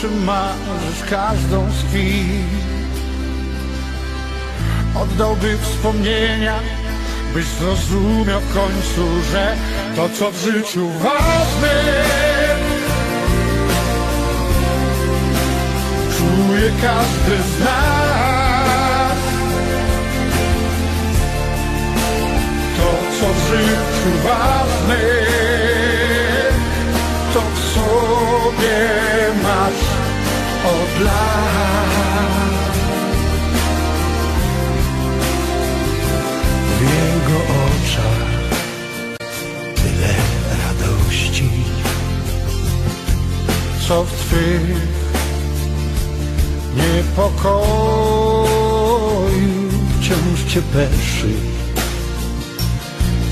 przymarzysz każdą z chwil Oddałby wspomnienia, byś zrozumiał w końcu, że to co w życiu ważne Czuje każdy z nas. To co w życiu ważne To w sobie masz of life W jego oczach tyle radości Co w Twych niepokoju wciąż Cię peszy?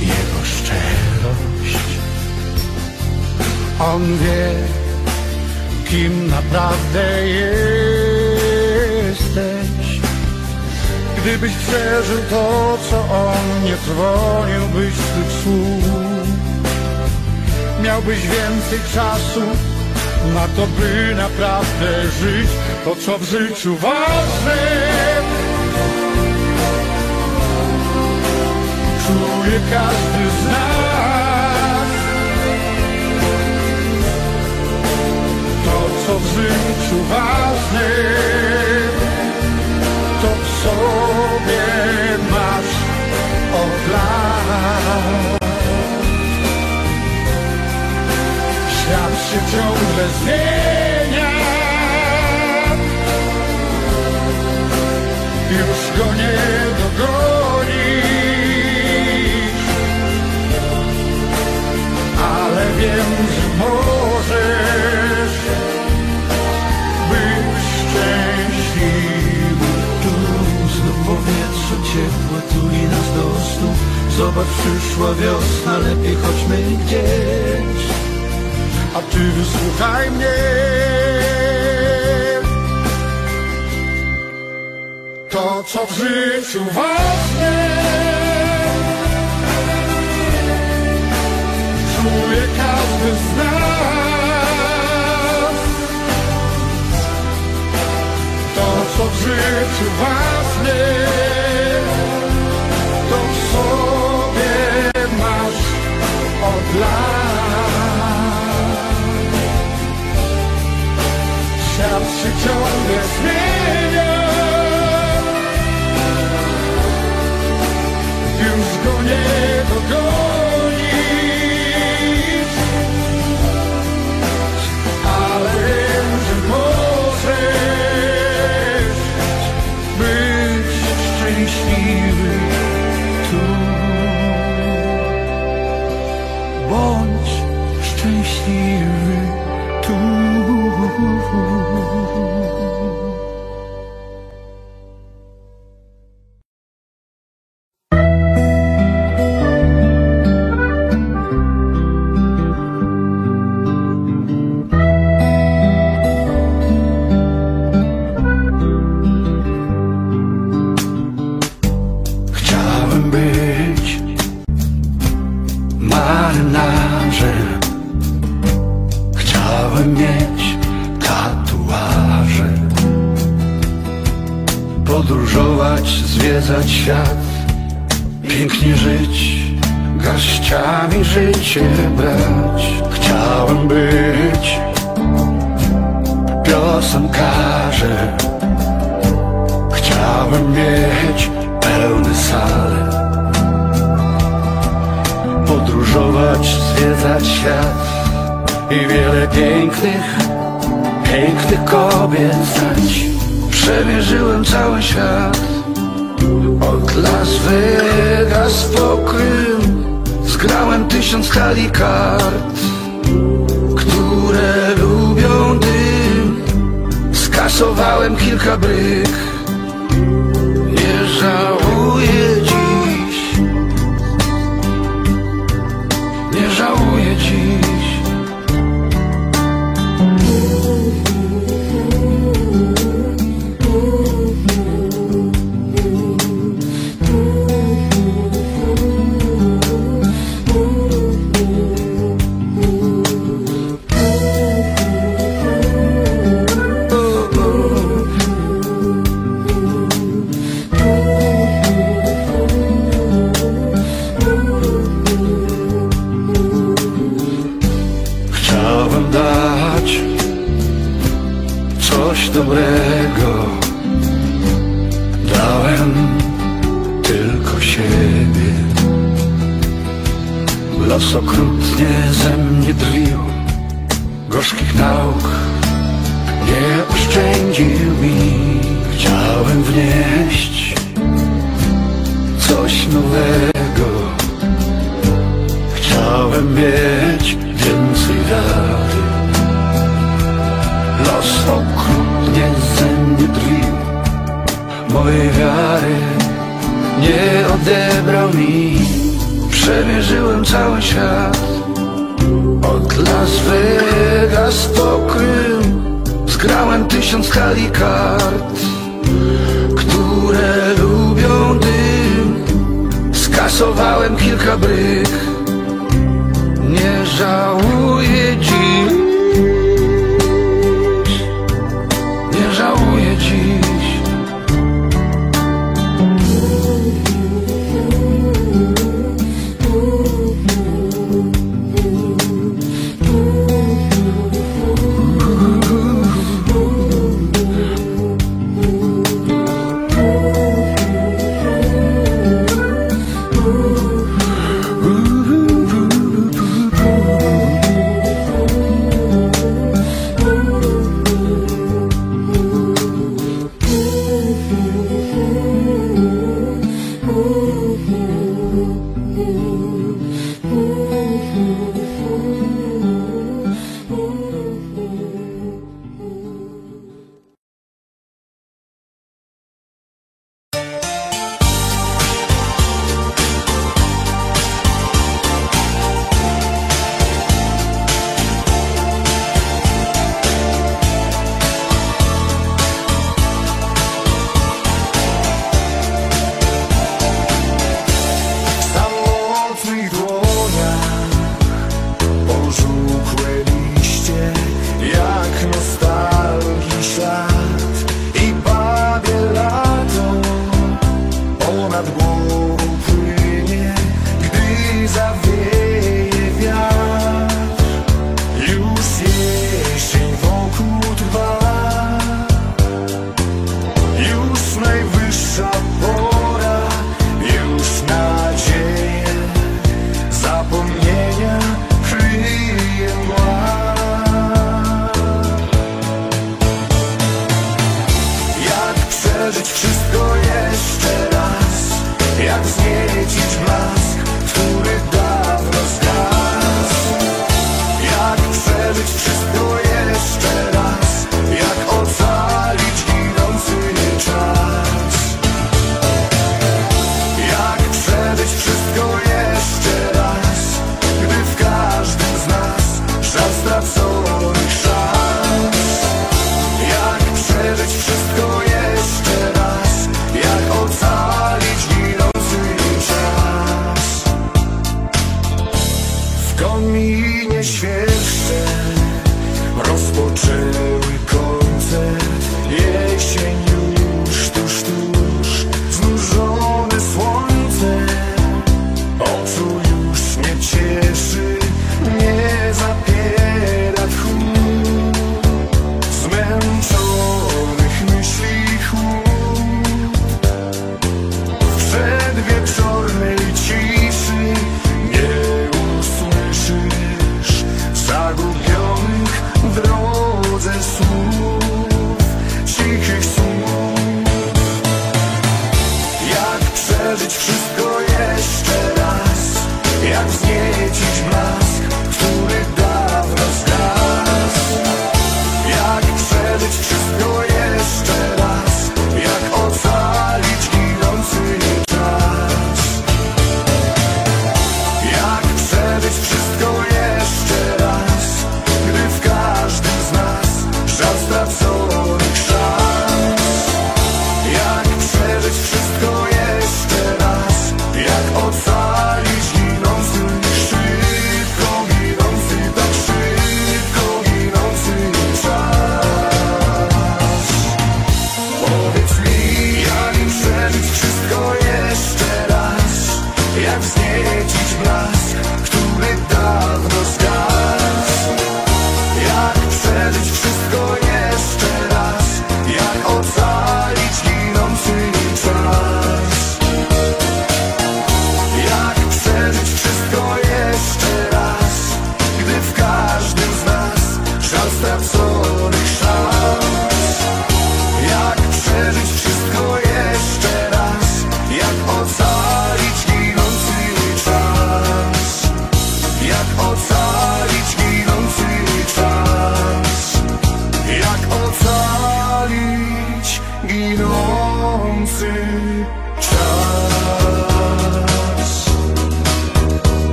Jego szczerość. On wie kim naprawdę jesteś. Gdybyś przeżył to, co on, nie dzwoniłbyś tych słów. Miałbyś więcej czasu na to, by naprawdę żyć to, co w życiu ważne. Czuje każdy z nas To, w życiu ważne To w sobie masz od lat. Świat się ciągle zmienia. Już go nie dogonisz ciepłe tuli nas do snu Zobacz, przyszła wiosna, lepiej chodźmy gdzieś. A ty wysłuchaj mnie. To, co w życiu ważne. Czuje każdy z nas. To, co w życiu ważne sobie masz od lat. Świat się ciągle zmienia. Już go nie dogonisz Las Vegas to Zgrałem tysiąc talii kart Które lubią dym. Skasowałem kilka bryk Nie żałuję dziś.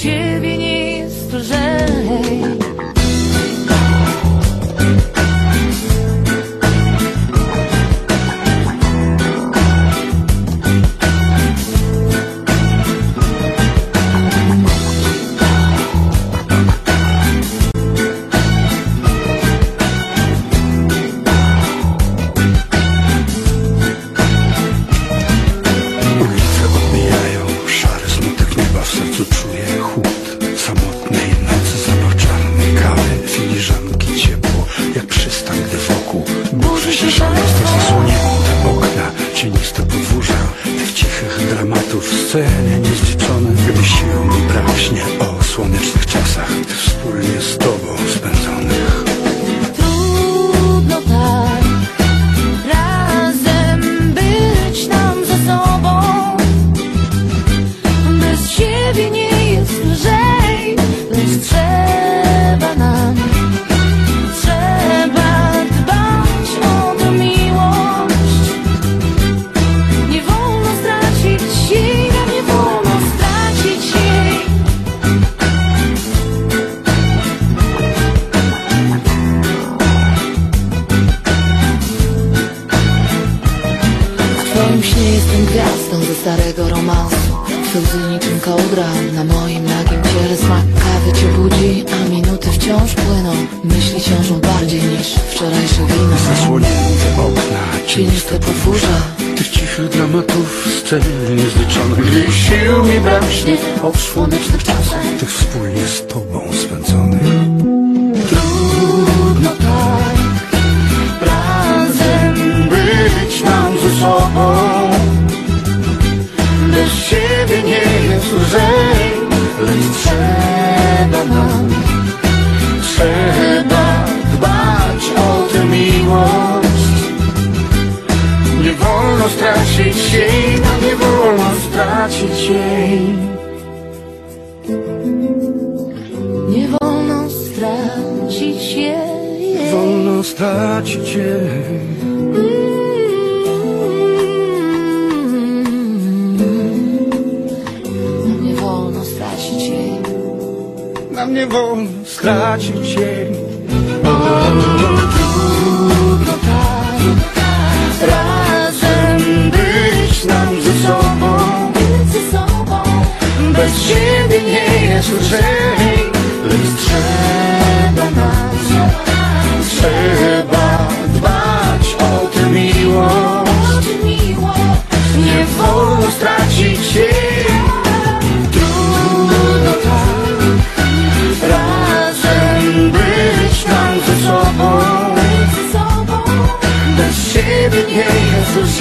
却比 kochać Cię. Nie wolno stracić dzień Nam nie wolno stracić dzień trudno tak Razem być nam ze sobą. Bez Ciebie nie jest lżej. Lżej Jezus,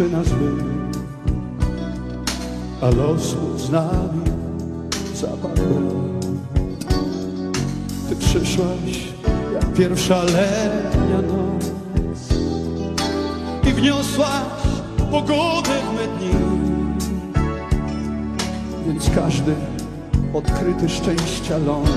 patrzy na zły, a losu z nami zapadł. Ty przyszłaś jak pierwsza letnia noc i wniosłaś pogodę w me dni. Więc każdy odkryty szczęścia ląd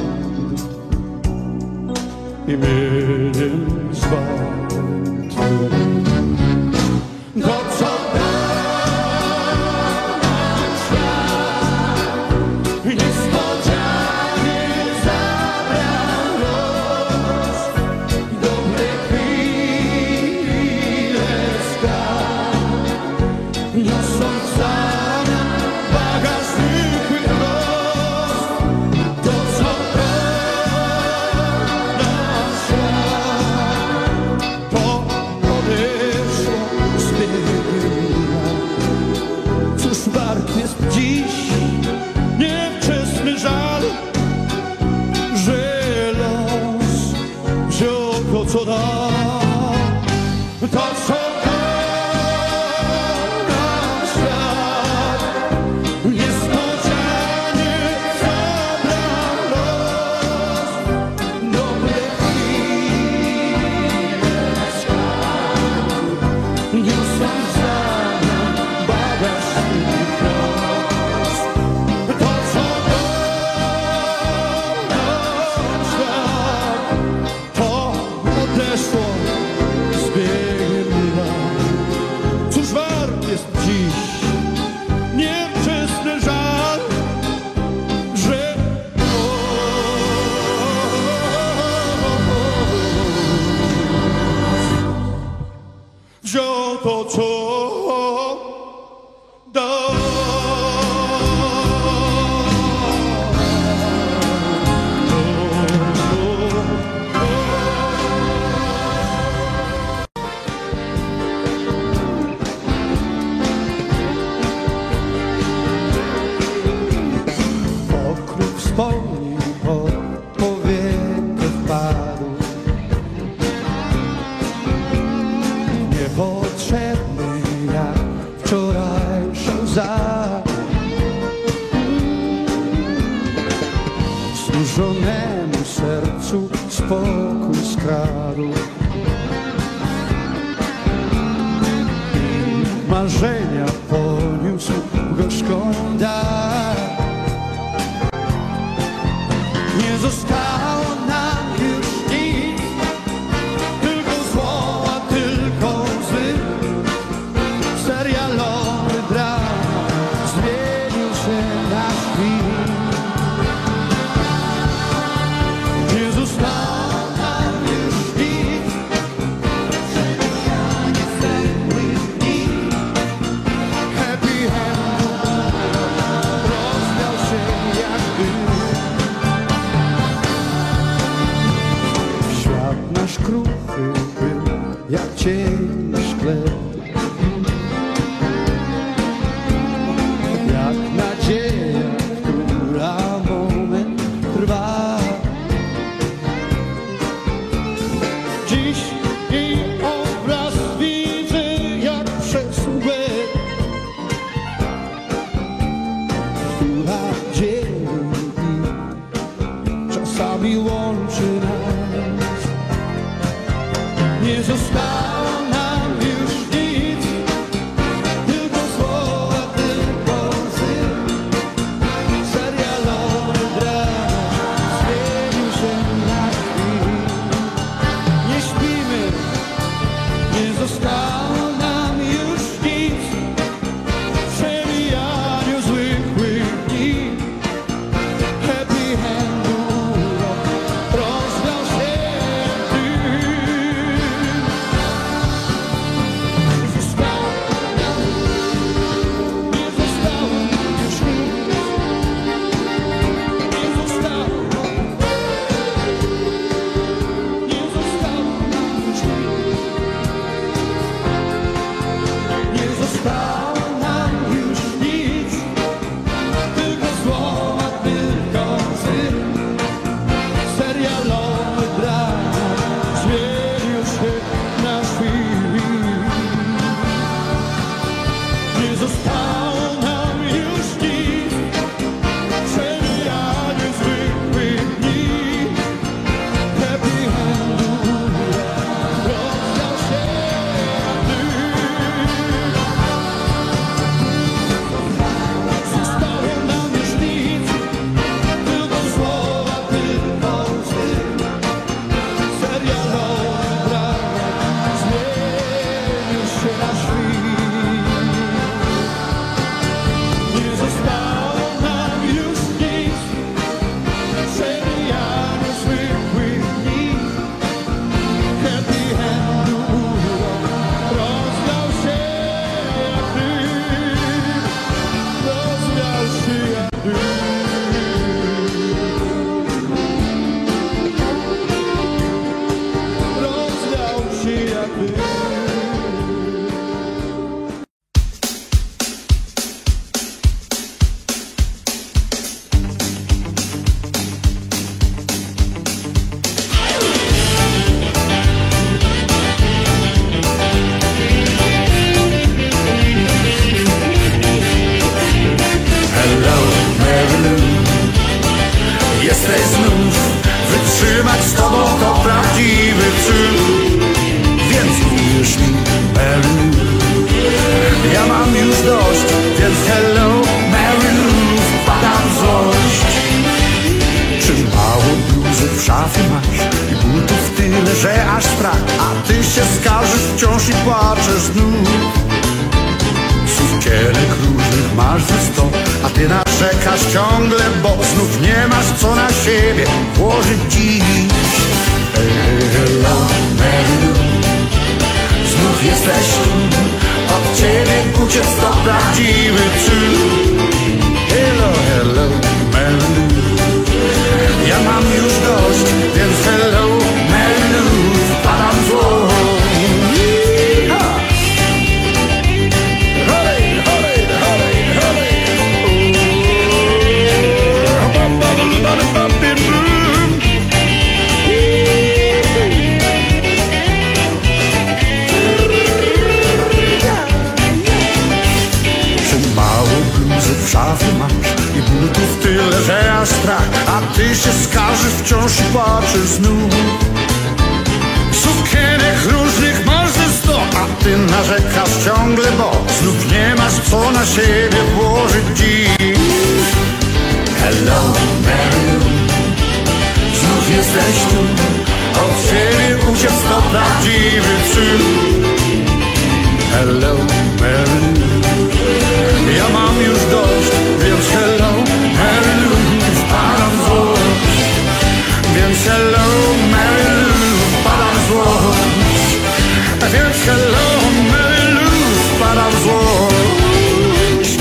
Więc hello, Mary Lou, wpadam w złość.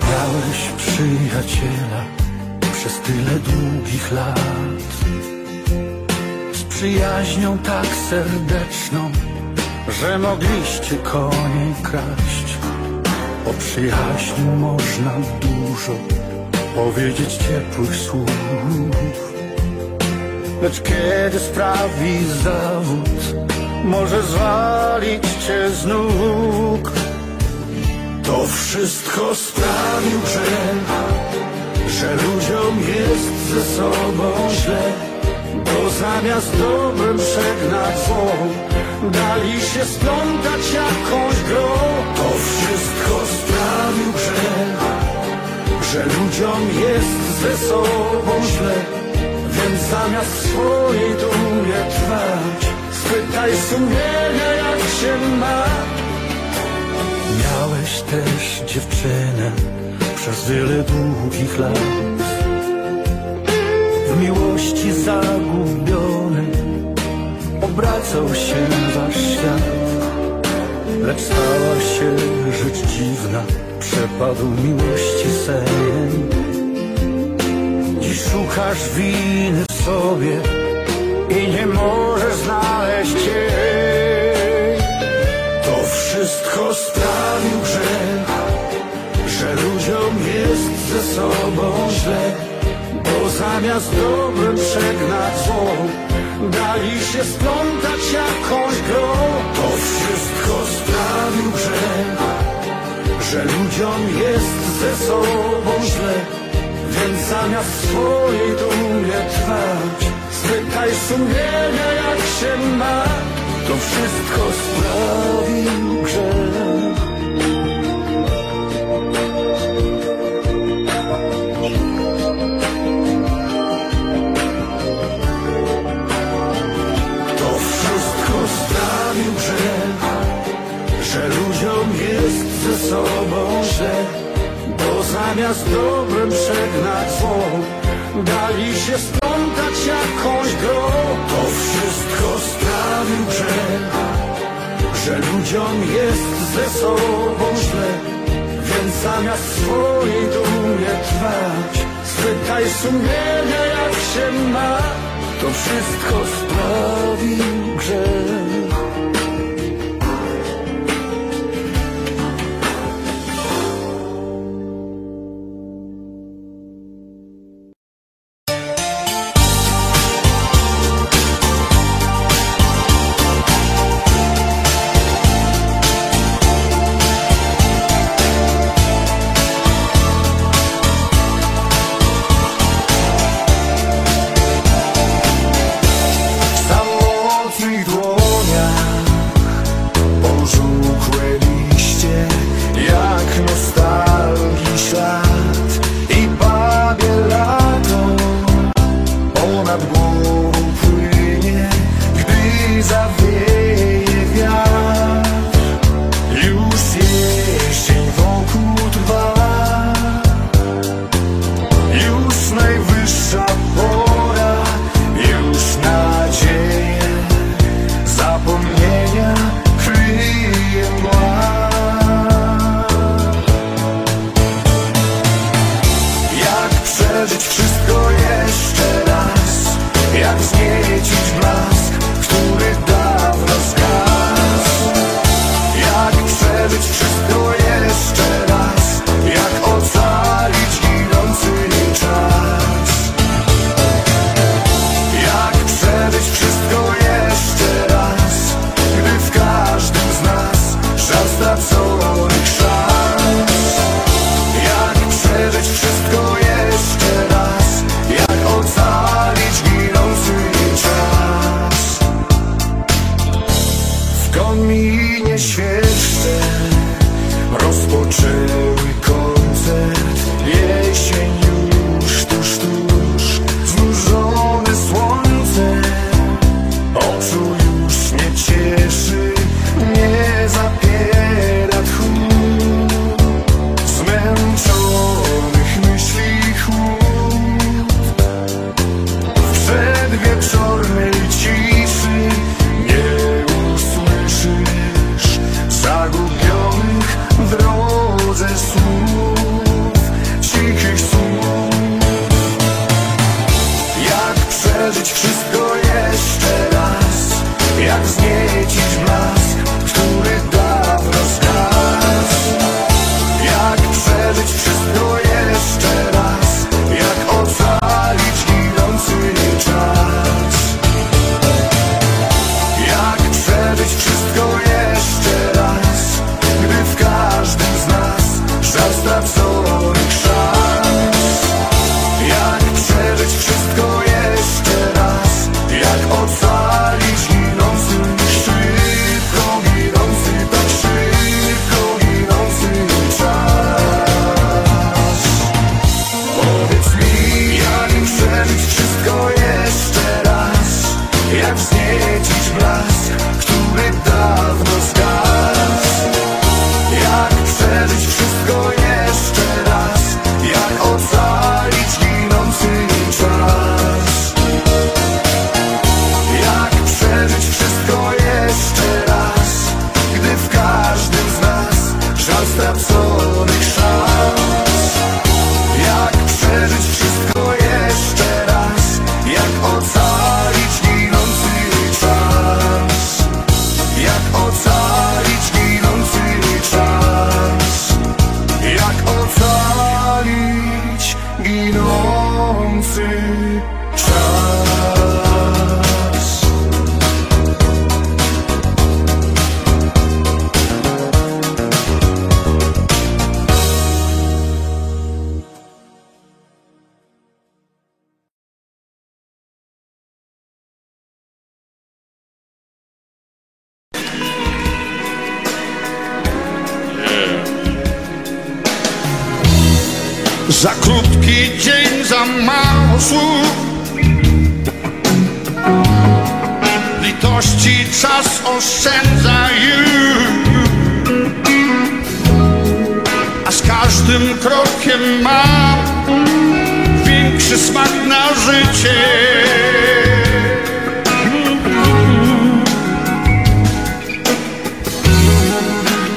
Miałeś przyjaciela przez tyle długich lat Z przyjaźnią tak serdeczną, że mogliście konie kraść O przyjaźni można dużo powiedzieć ciepłych słów. Lecz kiedy sprawi zawód, może zwalić cię z nóg. To wszystko sprawił grzech że ludziom jest ze sobą źle, bo zamiast dobrem przegnać zło, dali się splątać jakąś grą. To wszystko sprawił grzech, że ludziom jest ze sobą źle, więc zamiast swojej dumie trwać, spytaj sumienia jak się ma. Miałeś też dziewczynę przez wiele długich lat miłości zagubiony Obracał się wasz świat Lecz stała się rzecz dziwna. Przepadł miłości sen. Dziś szukasz winy w sobie I nie możesz znaleźć jej. To wszystko sprawił grzech że ludziom jest ze sobą źle, bo zamiast dobrem przegnać zło, dali się splątać jakąś grą. To wszystko sprawił grzech, że ludziom jest ze sobą źle, więc zamiast swojej dumie trwać, spytaj sumienia jak się ma. To wszystko sprawił grzech. Sobą źle, bo zamiast dobrem przegnać zło, dali się splątać jakąś grą. To wszystko sprawił grzech, że ludziom jest ze sobą źle, więc zamiast swojej dumie trwać, spytaj sumienia jak się ma. To wszystko sprawił grzech.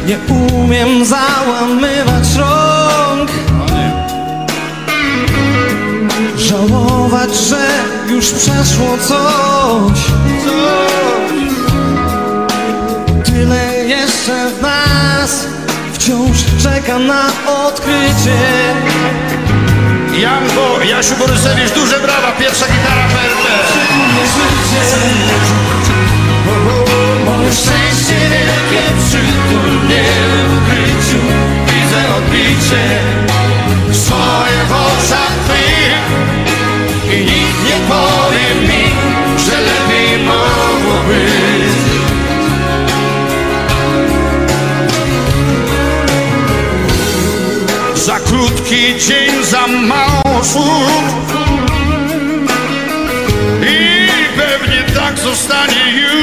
Nie umiem załamywać rąk. Żałować, że już przeszło coś. Tyle jeszcze w nas Wciąż czekam na odkrycie. Janko, Jasiu Borysewicz, duże brawa, pierwsza gitara Nie życie Moje szczęście wielkie przytul mnie w ukryciu Widzę odbicie. Swoje w oczach twych I nikt nie powie mi, że lepiej mogło Za krótki dzień, za mało słów. I pewnie tak zostanie już,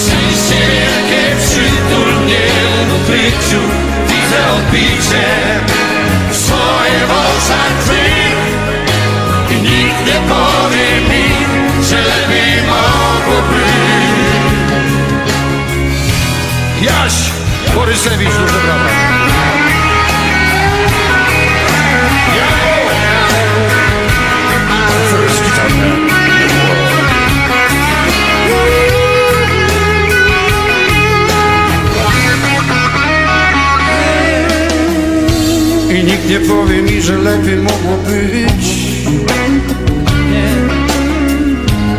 Moje szczęście wielkie przytul mnie w ukryciu Widzę odbicie swoje w oczach twych I nikt nie powie mi, że lepiej mogło być Jaś Borysewicz, duże brawa nikt nie powie mi, że lepiej mogło być.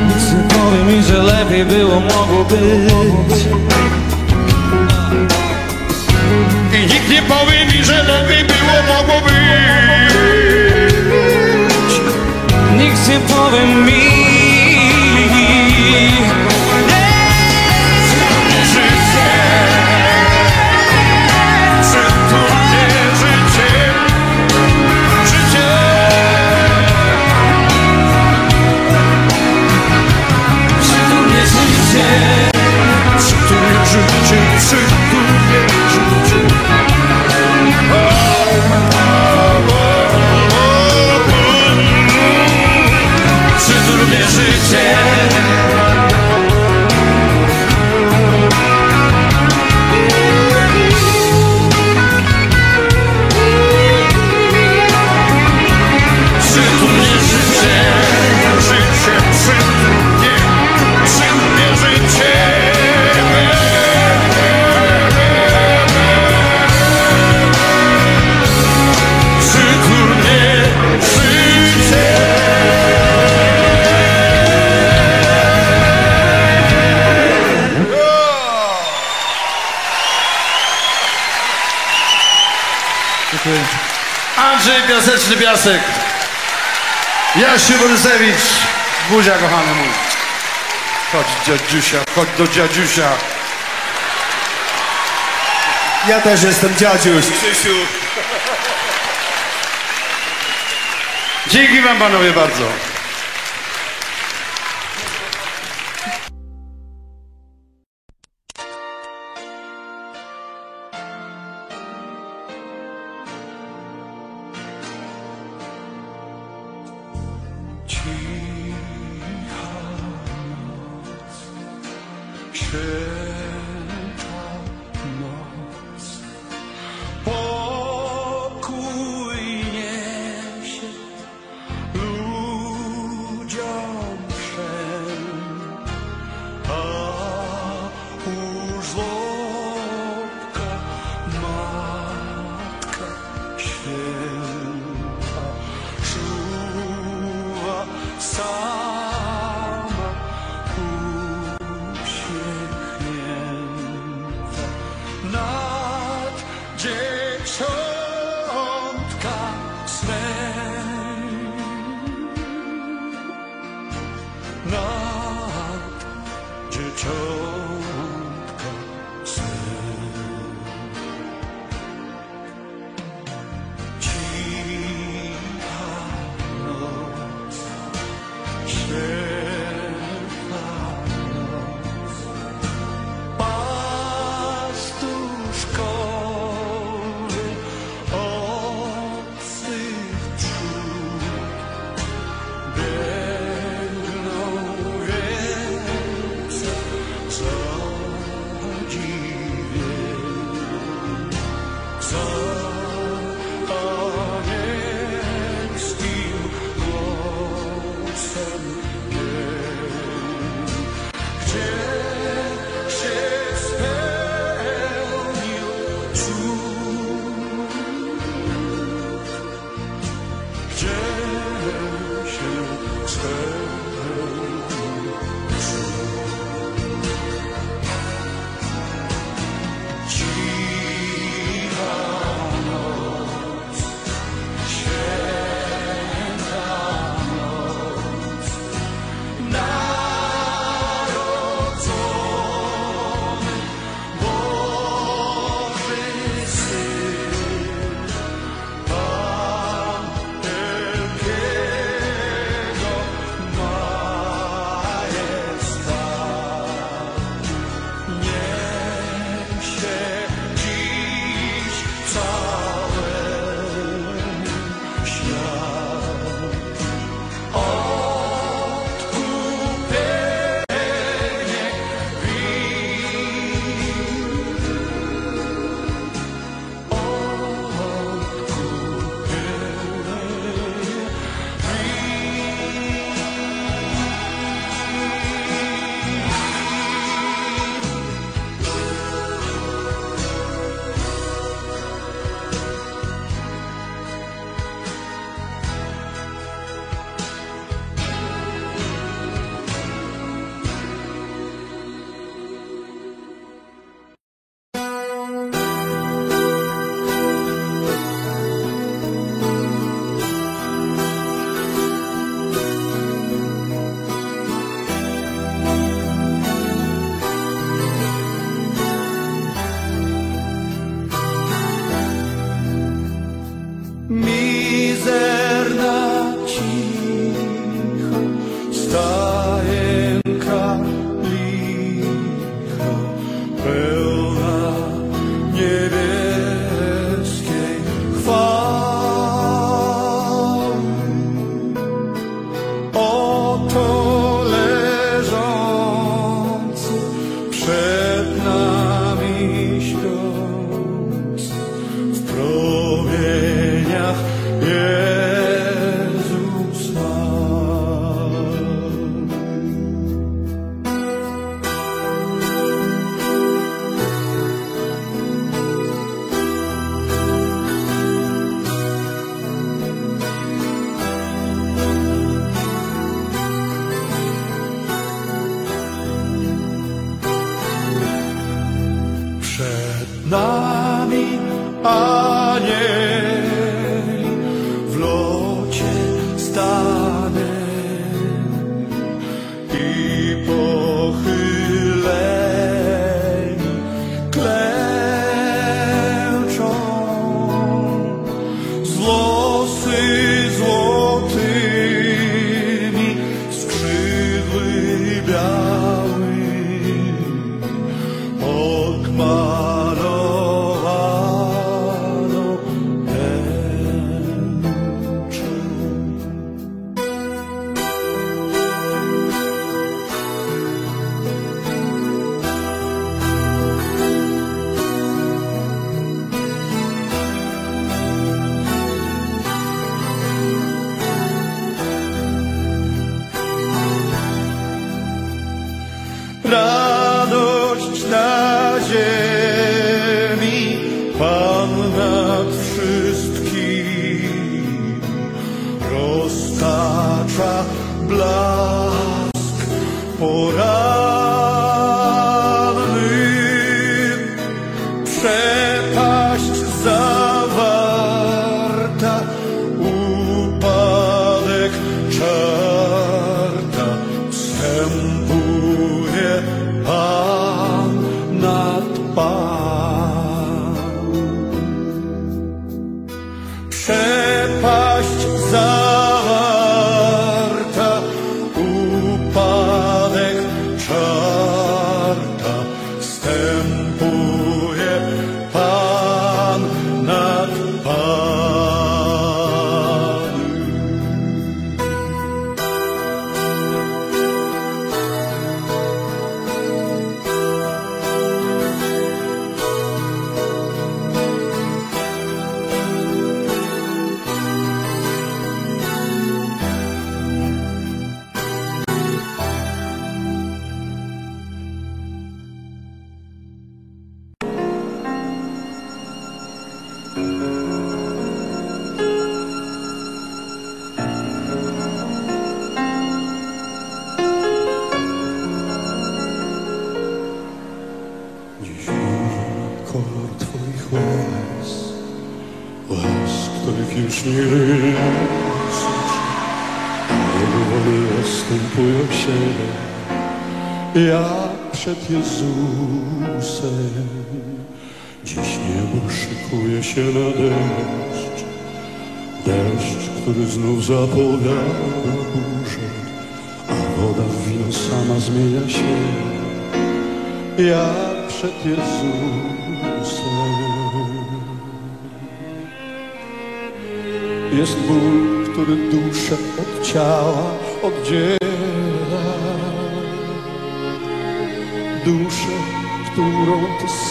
Nic nie powie mi, że lepiej było, mogło być. I nikt nie powie mi, że lepiej było, mogło być. Nikt nie powie mi Borysewicz Buzia kochany mój Chodź dziadziusia, chodź do dziadziusia Ja też jestem dziadziuś. Krzysiu. Dzięki wam panowie bardzo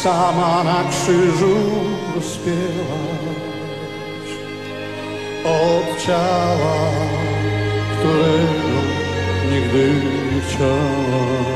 sama na krzyżu rozpiełaś od ciała, którego nigdy nie chciałaś.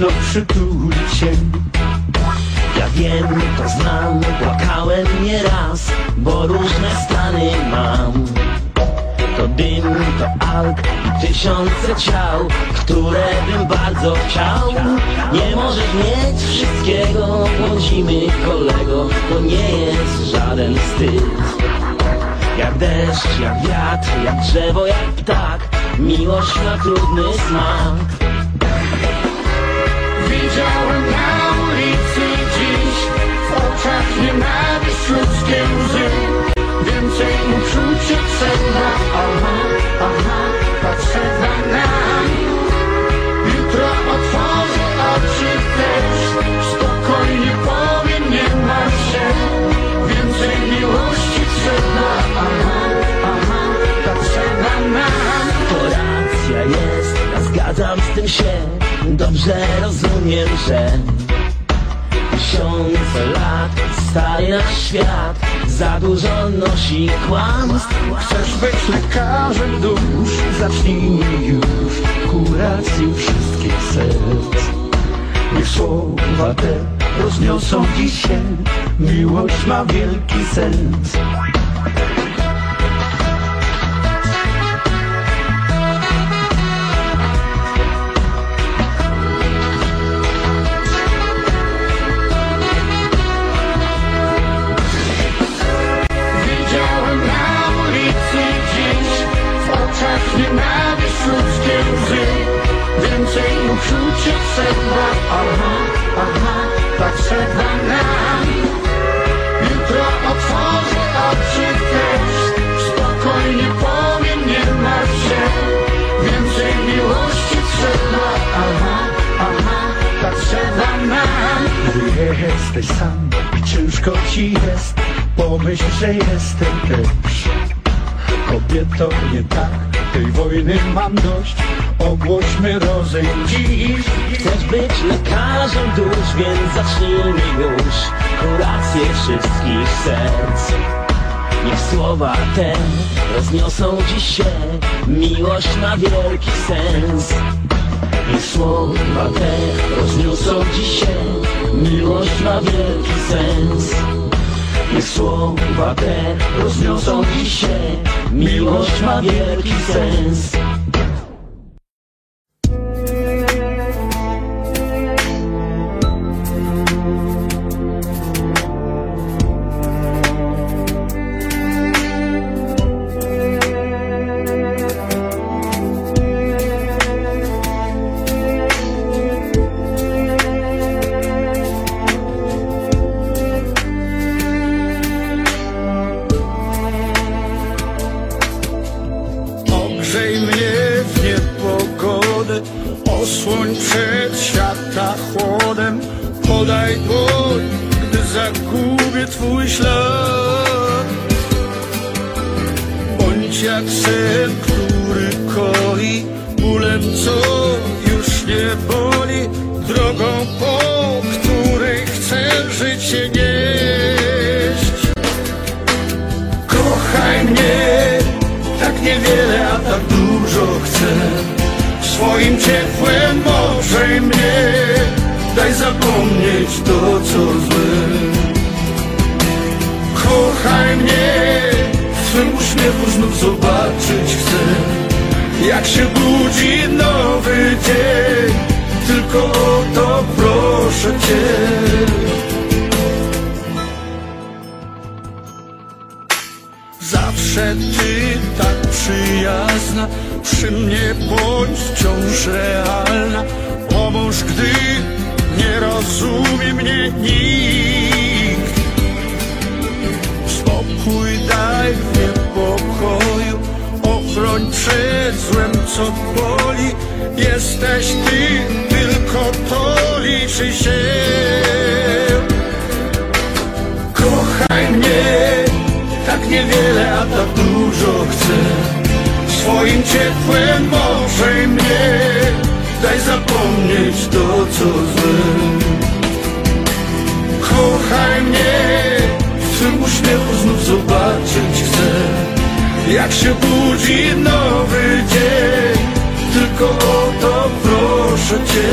Mocno przytulić Ja wiem, to znam, płakałem nieraz, bo różne stany mam. To dym, to alk i tysiące ciał, które bym bardzo chciał. Nie możesz mieć wszystkiego, błądzimy kolego, to nie jest żaden wstyd. Jak deszcz, jak wiatr, jak drzewo, jak ptak, miłość ma trudny smak. Oczach nienawiść ludzkie łzy. Więcej uczucia trzeba. Aha, aha, potrzeba nam. Jutro otworzę oczy też. Spokojnie powiem, nie martw się. Więcej miłości trzeba. Aha, aha, potrzeba nam. To racja jest, ja zgadzam z tym się. Dobrze rozumiem, że Tysiące lat staje nasz świat Za dużo nosi kłamstw Chcesz być lekarzem dusz? Zacznijmy już kurację wszystkich serc. Niech słowa te rozniosą dziś się, miłość ma wielki sens. Uczucia trzeba Aha, aha, potrzeba nam Jutro otworzę oczy też. Spokojnie powiem, nie martw się. Więcej miłości trzeba Aha, aha, potrzeba nam Gdy jesteś sam ciężko ci jest Pomyśl, że jestem też. Kobieto, nie tak, tej wojny mam dość Ogłośmy rozejm dziś. Chcesz być lekarzem dusz, więc zacznijmy już. Kurację wszystkich serc. Niech słowa te rozniosą dziś się. Miłość ma wielki sens. Niech słowa te rozniosą dziś się. Miłość ma wielki sens. Niech słowa te rozniosą dziś się. Miłość ma wielki sens się nieść. Kochaj mnie, tak niewiele, a tak dużo chcę. Swoim ciepłem ogrzej mnie Daj zapomnieć to, co złe. Kochaj mnie, w swym uśmiechu znów zobaczyć chcę. Jak się budzi nowy dzień, tylko o to proszę Cię. zawsze ty tak przyjazna Przy mnie bądź wciąż realna. Pomóż, gdy nie rozumie mnie nikt. Spokój daj w niepokoju Ochroń przed złem, co boli. Jesteś ty, tylko to liczy się. Kochaj mnie. Tak niewiele, a tak dużo chcę. Swoim ciepłem może mnie. Daj zapomnieć to, co złe. Kochaj mnie. W tym uśmiechu znów zobaczyć chcę. Jak się budzi nowy dzień. Tylko o to proszę Cię.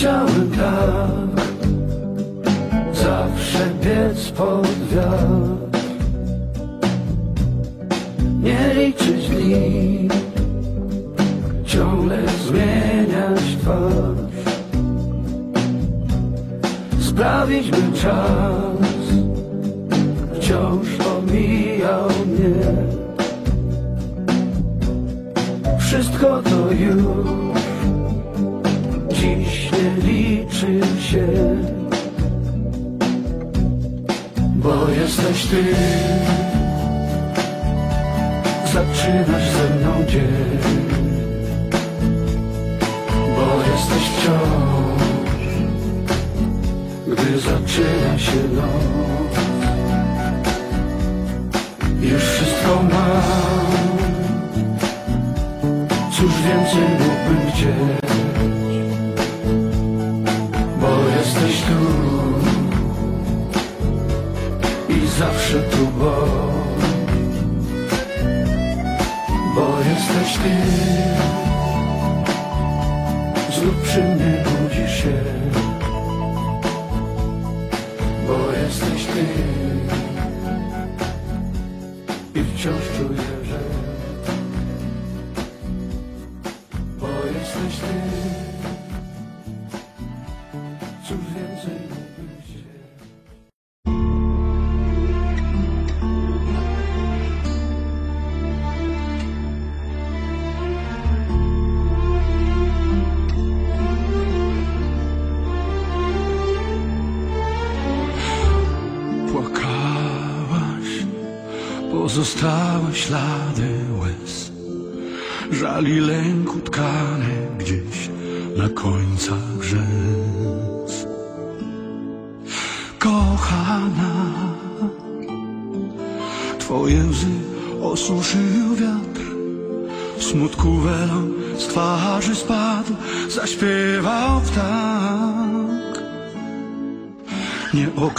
交给他。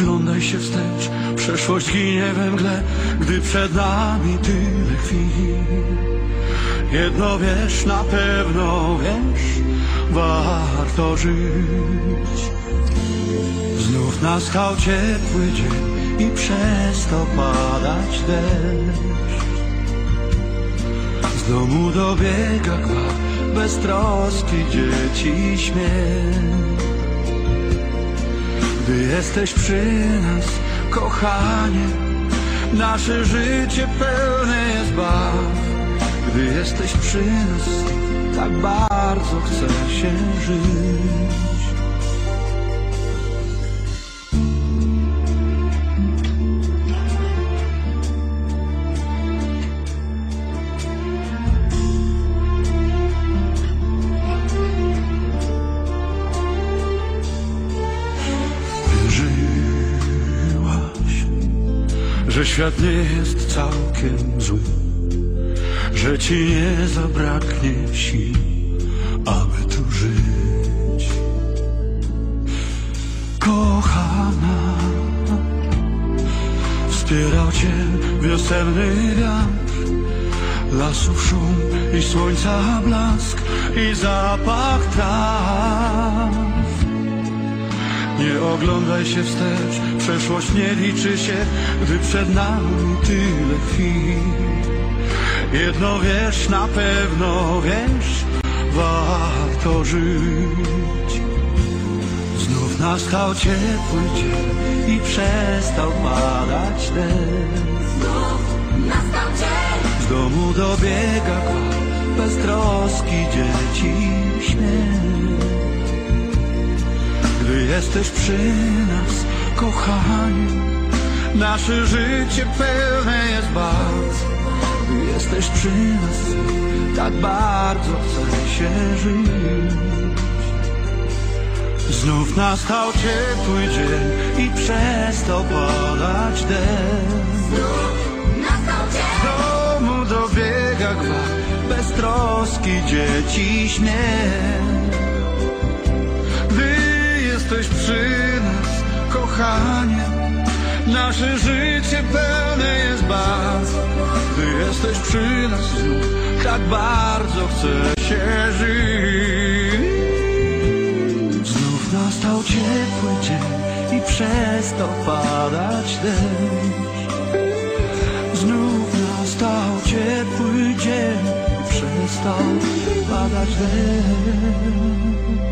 Oglądaj się wstecz, przeszłość ginie we mgle, gdy przed nami tyle chwil. Jedno wiesz, na pewno wiesz, warto żyć. Znów nastał ciepły dzień i przez to padać deszcz. Z domu dobiega kwa, bez troski dzieci śmiech. Ty jesteś przy nas, kochanie Nasze życie pełne jest baw. Gdy jesteś przy nas, tak bardzo chcę się żyć. Świat nie jest całkiem zły, że ci nie zabraknie sił, aby tu żyć. Kochana, wspierał cię wiosenny wiatr, lasów szum i słońca blask i zapach traw. Nie oglądaj się wstecz, przeszłość nie liczy się, gdy przed nami tyle chwil. Jedno wiesz na pewno, wiesz, warto żyć. Znów nastał ciepły dzień i przestał padać deszcz. Nastał dzień Z domu dobiega bez troski dzieci śmiech. Gdy jesteś przy nas, kochani, nasze życie pełne jest bardzo. Gdy jesteś przy nas, tak bardzo chce się żyć. Znów nastał ciepły dzień i przestał padać deszcz. Nastał dzień Z domu dobiega gwar, bez troski dzieci śmiech. Jesteś przy nas, kochanie, nasze życie pełne jest bardzo. Gdy jesteś przy nas znów, tak bardzo chce się żyć. Znów nastał ciepły dzień i przestał padać deszcz. Znów nastał ciepły dzień i przestał padać deszcz.